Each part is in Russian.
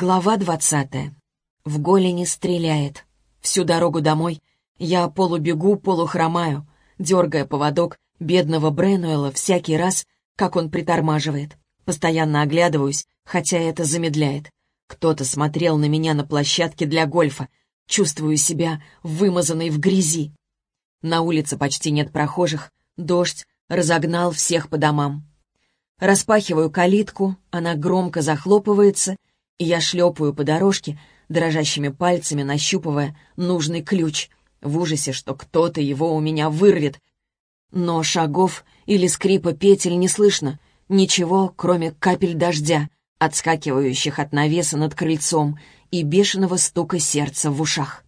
Глава двадцатая. В голени стреляет. Всю дорогу домой я полубегу, полухромаю, дергая поводок бедного Бренуэла всякий раз, как он притормаживает. Постоянно оглядываюсь, хотя это замедляет. Кто-то смотрел на меня на площадке для гольфа. Чувствую себя вымазанной в грязи. На улице почти нет прохожих. Дождь разогнал всех по домам. Распахиваю калитку, она громко захлопывается — я шлепаю по дорожке, дрожащими пальцами нащупывая нужный ключ, в ужасе, что кто-то его у меня вырвет. Но шагов или скрипа петель не слышно, ничего, кроме капель дождя, отскакивающих от навеса над крыльцом и бешеного стука сердца в ушах.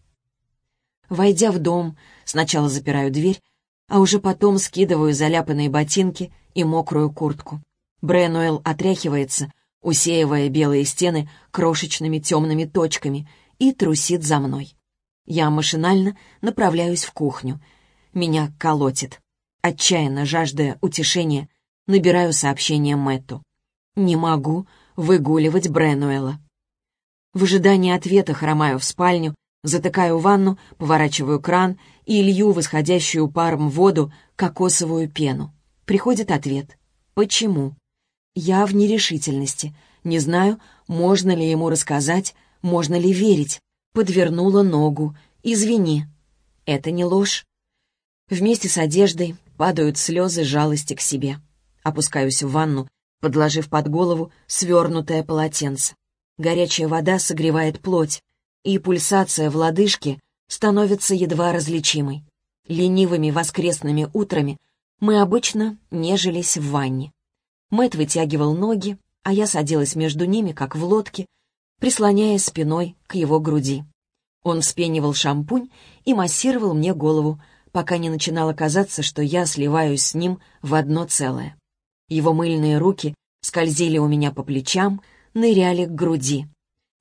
Войдя в дом, сначала запираю дверь, а уже потом скидываю заляпанные ботинки и мокрую куртку. Бренуэлл отряхивается, усеивая белые стены крошечными темными точками, и трусит за мной. Я машинально направляюсь в кухню. Меня колотит. Отчаянно жаждая утешения, набираю сообщение Мэтту. «Не могу выгуливать Бренуэла». В ожидании ответа хромаю в спальню, затыкаю ванну, поворачиваю кран и лью восходящую паром воду кокосовую пену. Приходит ответ. «Почему?» Я в нерешительности. Не знаю, можно ли ему рассказать, можно ли верить. Подвернула ногу. Извини. Это не ложь. Вместе с одеждой падают слезы жалости к себе. Опускаюсь в ванну, подложив под голову свернутое полотенце. Горячая вода согревает плоть, и пульсация в лодыжке становится едва различимой. Ленивыми воскресными утрами мы обычно нежились в ванне. Мэт вытягивал ноги, а я садилась между ними, как в лодке, прислоняясь спиной к его груди. Он вспенивал шампунь и массировал мне голову, пока не начинало казаться, что я сливаюсь с ним в одно целое. Его мыльные руки скользили у меня по плечам, ныряли к груди.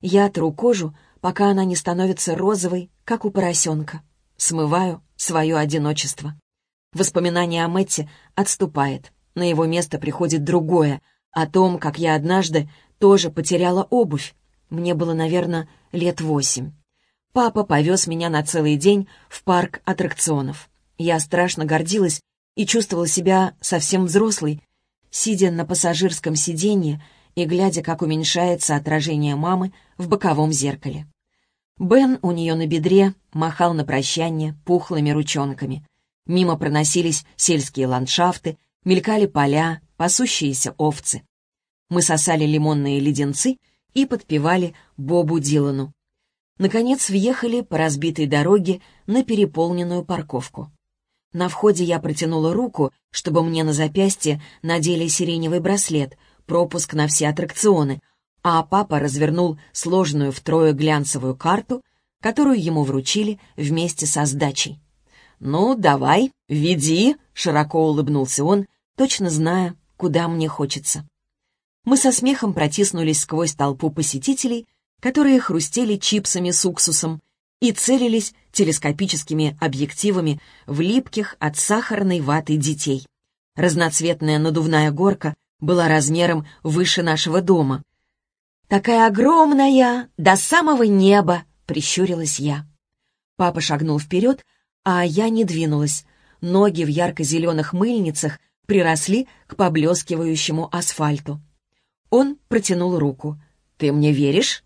Я тру кожу, пока она не становится розовой, как у поросенка. Смываю свое одиночество. Воспоминание о Мэтте отступает. На его место приходит другое, о том, как я однажды тоже потеряла обувь. Мне было, наверное, лет восемь. Папа повез меня на целый день в парк аттракционов. Я страшно гордилась и чувствовала себя совсем взрослой, сидя на пассажирском сиденье и глядя, как уменьшается отражение мамы в боковом зеркале. Бен у нее на бедре махал на прощание пухлыми ручонками. Мимо проносились сельские ландшафты, мелькали поля, пасущиеся овцы. Мы сосали лимонные леденцы и подпевали Бобу Дилану. Наконец въехали по разбитой дороге на переполненную парковку. На входе я протянула руку, чтобы мне на запястье надели сиреневый браслет, пропуск на все аттракционы, а папа развернул сложенную втрое глянцевую карту, которую ему вручили вместе со сдачей. «Ну, давай, веди», — широко улыбнулся он, точно зная, куда мне хочется. Мы со смехом протиснулись сквозь толпу посетителей, которые хрустели чипсами с уксусом и целились телескопическими объективами в липких от сахарной ваты детей. Разноцветная надувная горка была размером выше нашего дома. «Такая огромная, до самого неба!» — прищурилась я. Папа шагнул вперед, а я не двинулась. Ноги в ярко-зеленых мыльницах приросли к поблескивающему асфальту. Он протянул руку. «Ты мне веришь?»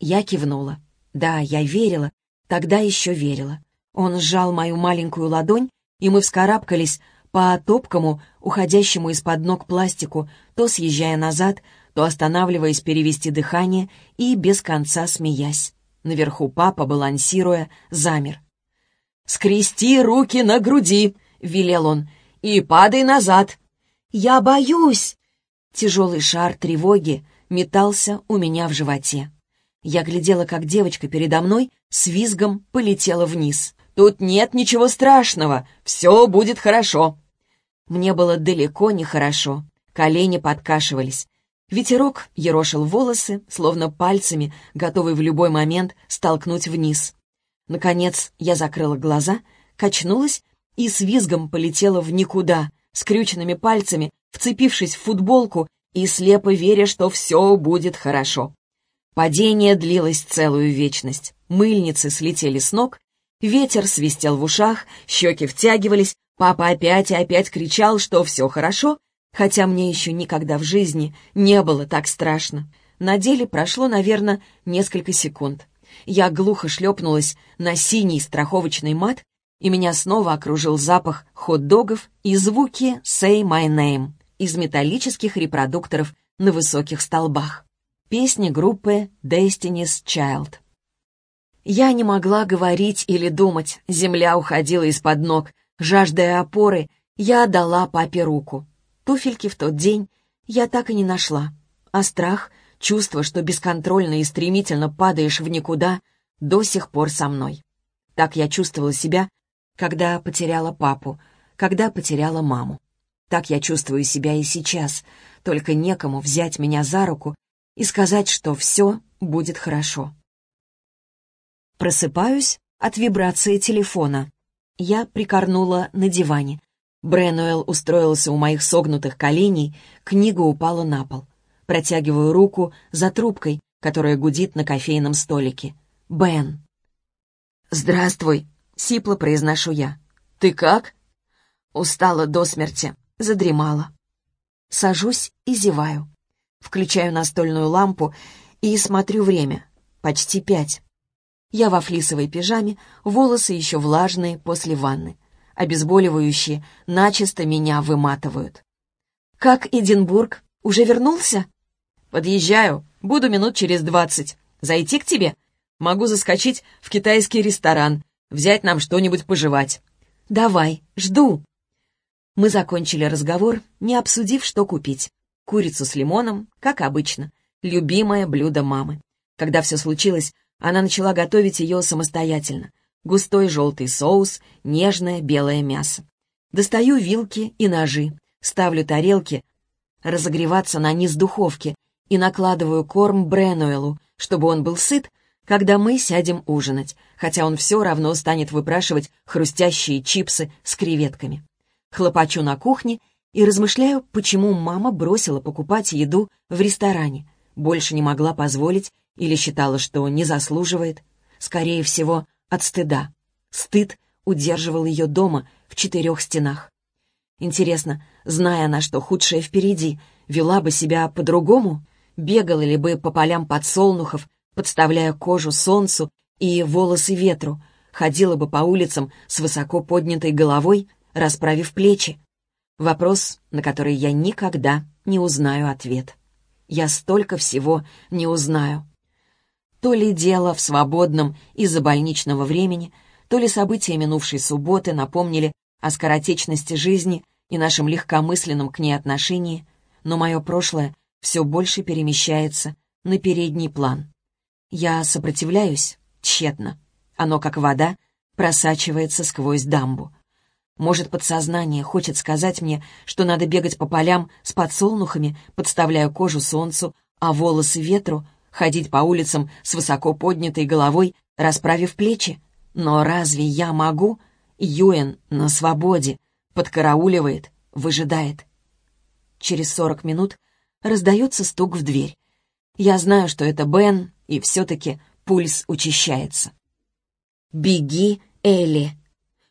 Я кивнула. «Да, я верила. Тогда еще верила». Он сжал мою маленькую ладонь, и мы вскарабкались по топкому, уходящему из-под ног пластику, то съезжая назад, то останавливаясь перевести дыхание и без конца смеясь. Наверху папа, балансируя, замер. «Скрести руки на груди!» — велел он. «И падай назад!» «Я боюсь!» Тяжелый шар тревоги метался у меня в животе. Я глядела, как девочка передо мной с визгом полетела вниз. «Тут нет ничего страшного! Все будет хорошо!» Мне было далеко не хорошо. Колени подкашивались. Ветерок ерошил волосы, словно пальцами, готовый в любой момент столкнуть вниз. Наконец я закрыла глаза, качнулась и с визгом полетела в никуда, скрюченными пальцами, вцепившись в футболку и слепо веря, что все будет хорошо. Падение длилось целую вечность. Мыльницы слетели с ног, ветер свистел в ушах, щеки втягивались, папа опять и опять кричал, что все хорошо, хотя мне еще никогда в жизни не было так страшно. На деле прошло, наверное, несколько секунд. Я глухо шлепнулась на синий страховочный мат, и меня снова окружил запах хот-догов и звуки «Say my name» из металлических репродукторов на высоких столбах. Песни группы Destiny's Child. Я не могла говорить или думать, земля уходила из-под ног, жаждая опоры, я дала папе руку. Туфельки в тот день я так и не нашла, а страх, чувство, что бесконтрольно и стремительно падаешь в никуда, до сих пор со мной. Так я чувствовала себя, когда потеряла папу, когда потеряла маму. Так я чувствую себя и сейчас, только некому взять меня за руку и сказать, что все будет хорошо. Просыпаюсь от вибрации телефона. Я прикорнула на диване. Бренуэлл устроился у моих согнутых коленей, книга упала на пол. Протягиваю руку за трубкой, которая гудит на кофейном столике. «Бен». «Здравствуй», — сипло произношу я. «Ты как?» Устала до смерти, задремала. Сажусь и зеваю. Включаю настольную лампу и смотрю время. Почти пять. Я во флисовой пижаме, волосы еще влажные после ванны. Обезболивающие начисто меня выматывают. «Как Эдинбург? Уже вернулся?» «Подъезжаю. Буду минут через двадцать. Зайти к тебе? Могу заскочить в китайский ресторан, взять нам что-нибудь пожевать». «Давай, жду». Мы закончили разговор, не обсудив, что купить. Курицу с лимоном, как обычно. Любимое блюдо мамы. Когда все случилось, она начала готовить ее самостоятельно. Густой желтый соус, нежное белое мясо. Достаю вилки и ножи, ставлю тарелки, разогреваться на низ духовки и накладываю корм Бренуэлу, чтобы он был сыт, когда мы сядем ужинать, хотя он все равно станет выпрашивать хрустящие чипсы с креветками. Хлопочу на кухне и размышляю, почему мама бросила покупать еду в ресторане. Больше не могла позволить или считала, что не заслуживает. Скорее всего, от стыда. Стыд удерживал ее дома в четырех стенах. Интересно, зная она, что худшее впереди, вела бы себя по-другому? Бегала ли бы по полям подсолнухов, подставляя кожу солнцу и волосы ветру, ходила бы по улицам с высоко поднятой головой, расправив плечи? Вопрос, на который я никогда не узнаю ответ. Я столько всего не узнаю. То ли дело в свободном из-за больничного времени, то ли события минувшей субботы напомнили о скоротечности жизни и нашем легкомысленном к ней отношении, но мое прошлое все больше перемещается на передний план. Я сопротивляюсь тщетно. Оно, как вода, просачивается сквозь дамбу. Может, подсознание хочет сказать мне, что надо бегать по полям с подсолнухами, подставляя кожу солнцу, а волосы ветру, ходить по улицам с высоко поднятой головой, расправив плечи. Но разве я могу? Юэн на свободе, подкарауливает, выжидает. Через сорок минут раздается стук в дверь. Я знаю, что это Бен, и все-таки пульс учащается. «Беги, Элли!»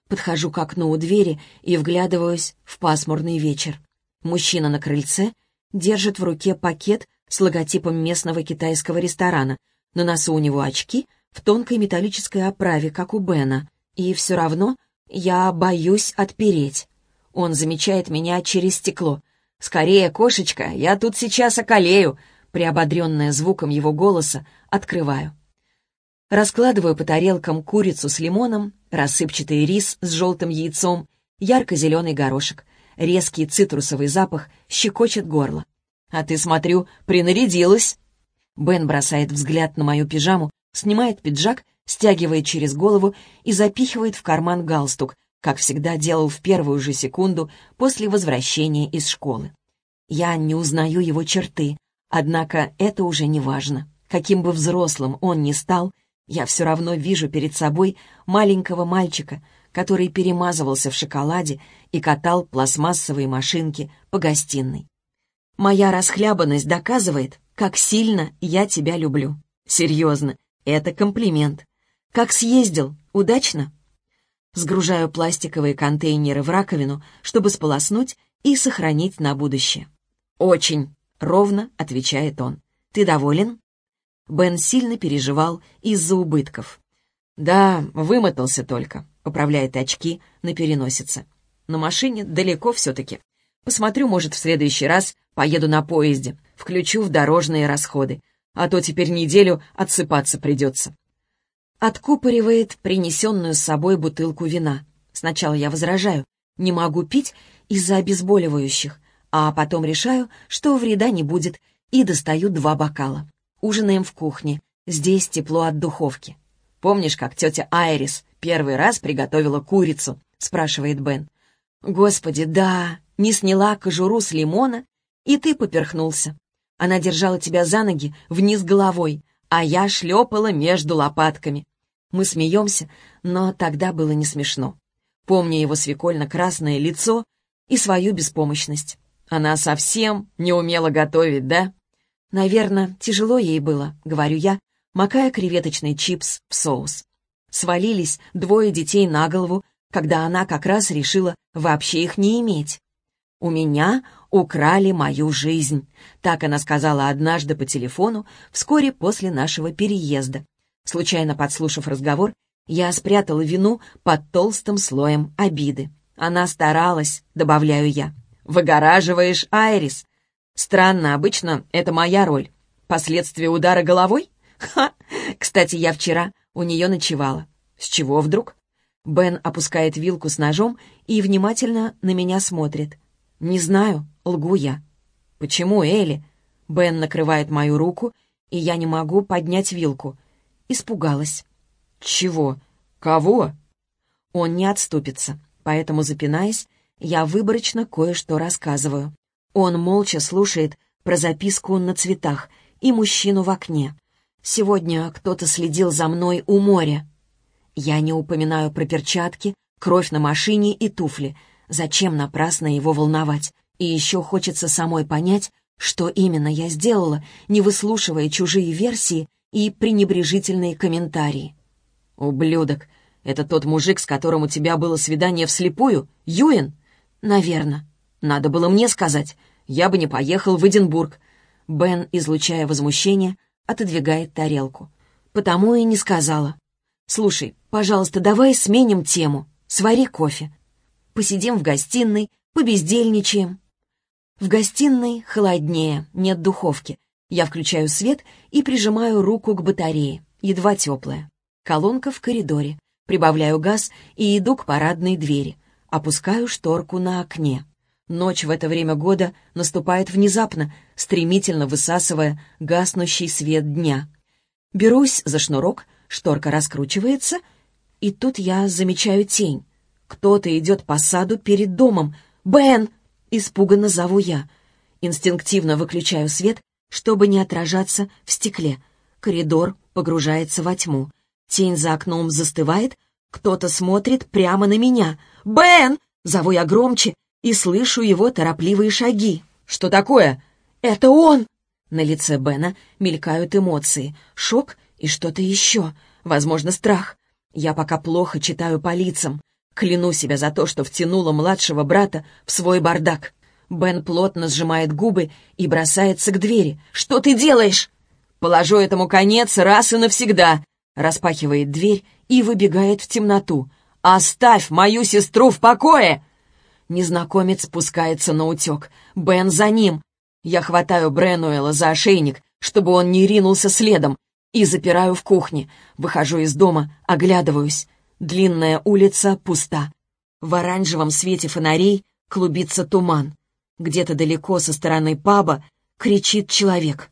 Подхожу к окну у двери и вглядываюсь в пасмурный вечер. Мужчина на крыльце держит в руке пакет с логотипом местного китайского ресторана. На носу у него очки в тонкой металлической оправе, как у Бена. И все равно я боюсь отпереть. Он замечает меня через стекло. «Скорее, кошечка, я тут сейчас околею!» Приободренная звуком его голоса, открываю. Раскладываю по тарелкам курицу с лимоном, рассыпчатый рис с желтым яйцом, ярко-зеленый горошек. Резкий цитрусовый запах щекочет горло. «А ты, смотрю, принарядилась!» Бен бросает взгляд на мою пижаму, снимает пиджак, стягивает через голову и запихивает в карман галстук, как всегда делал в первую же секунду после возвращения из школы. Я не узнаю его черты, однако это уже не важно. Каким бы взрослым он ни стал, я все равно вижу перед собой маленького мальчика, который перемазывался в шоколаде и катал пластмассовые машинки по гостиной. Моя расхлябанность доказывает, как сильно я тебя люблю. Серьезно, это комплимент. Как съездил? Удачно? Сгружаю пластиковые контейнеры в раковину, чтобы сполоснуть и сохранить на будущее. «Очень», — ровно отвечает он. «Ты доволен?» Бен сильно переживал из-за убытков. «Да, вымотался только», — поправляет очки на переносице. «На машине далеко все-таки. Посмотрю, может, в следующий раз поеду на поезде, включу в дорожные расходы, а то теперь неделю отсыпаться придется». Откупоривает принесенную с собой бутылку вина. Сначала я возражаю, не могу пить из-за обезболивающих, а потом решаю, что вреда не будет, и достаю два бокала. Ужинаем в кухне, здесь тепло от духовки. «Помнишь, как тетя Айрис первый раз приготовила курицу?» — спрашивает Бен. «Господи, да, не сняла кожуру с лимона, и ты поперхнулся. Она держала тебя за ноги вниз головой, а я шлепала между лопатками. Мы смеемся, но тогда было не смешно. Помню его свекольно-красное лицо и свою беспомощность. Она совсем не умела готовить, да? Наверное, тяжело ей было, говорю я, макая креветочный чипс в соус. Свалились двое детей на голову, когда она как раз решила вообще их не иметь. «У меня украли мою жизнь», — так она сказала однажды по телефону вскоре после нашего переезда. Случайно подслушав разговор, я спрятала вину под толстым слоем обиды. Она старалась, добавляю я. «Выгораживаешь Айрис. Странно, обычно это моя роль. Последствия удара головой? Ха! Кстати, я вчера у нее ночевала. С чего вдруг?» Бен опускает вилку с ножом и внимательно на меня смотрит. «Не знаю, лгу я». «Почему, Элли?» Бен накрывает мою руку, и я не могу поднять вилку. Испугалась. «Чего? Кого?» Он не отступится, поэтому, запинаясь, я выборочно кое-что рассказываю. Он молча слушает про записку на цветах и мужчину в окне. Сегодня кто-то следил за мной у моря. Я не упоминаю про перчатки, кровь на машине и туфли. Зачем напрасно его волновать? И еще хочется самой понять, что именно я сделала, не выслушивая чужие версии и пренебрежительные комментарии. «Ублюдок! Это тот мужик, с которым у тебя было свидание вслепую? Юэн?» «Наверно. Надо было мне сказать. Я бы не поехал в Эдинбург». Бен, излучая возмущение, отодвигает тарелку. «Потому и не сказала. Слушай, пожалуйста, давай сменим тему. Свари кофе. Посидим в гостиной, побездельничаем». В гостиной холоднее, нет духовки. Я включаю свет и прижимаю руку к батарее, едва теплая. Колонка в коридоре. Прибавляю газ и иду к парадной двери. Опускаю шторку на окне. Ночь в это время года наступает внезапно, стремительно высасывая гаснущий свет дня. Берусь за шнурок, шторка раскручивается, и тут я замечаю тень. Кто-то идет по саду перед домом. «Бен!» — испуганно зову я. Инстинктивно выключаю свет, чтобы не отражаться в стекле. Коридор погружается во тьму. Тень за окном застывает, кто-то смотрит прямо на меня. «Бен!» — зову я громче и слышу его торопливые шаги. «Что такое?» «Это он!» На лице Бена мелькают эмоции. Шок и что-то еще. Возможно, страх. Я пока плохо читаю по лицам. Кляну себя за то, что втянула младшего брата в свой бардак. Бен плотно сжимает губы и бросается к двери. «Что ты делаешь?» «Положу этому конец раз и навсегда распахивает дверь и выбегает в темноту. «Оставь мою сестру в покое!» Незнакомец спускается на утек. Бен за ним. Я хватаю Бренуэла за ошейник, чтобы он не ринулся следом, и запираю в кухне. Выхожу из дома, оглядываюсь. Длинная улица пуста. В оранжевом свете фонарей клубится туман. Где-то далеко со стороны паба кричит человек.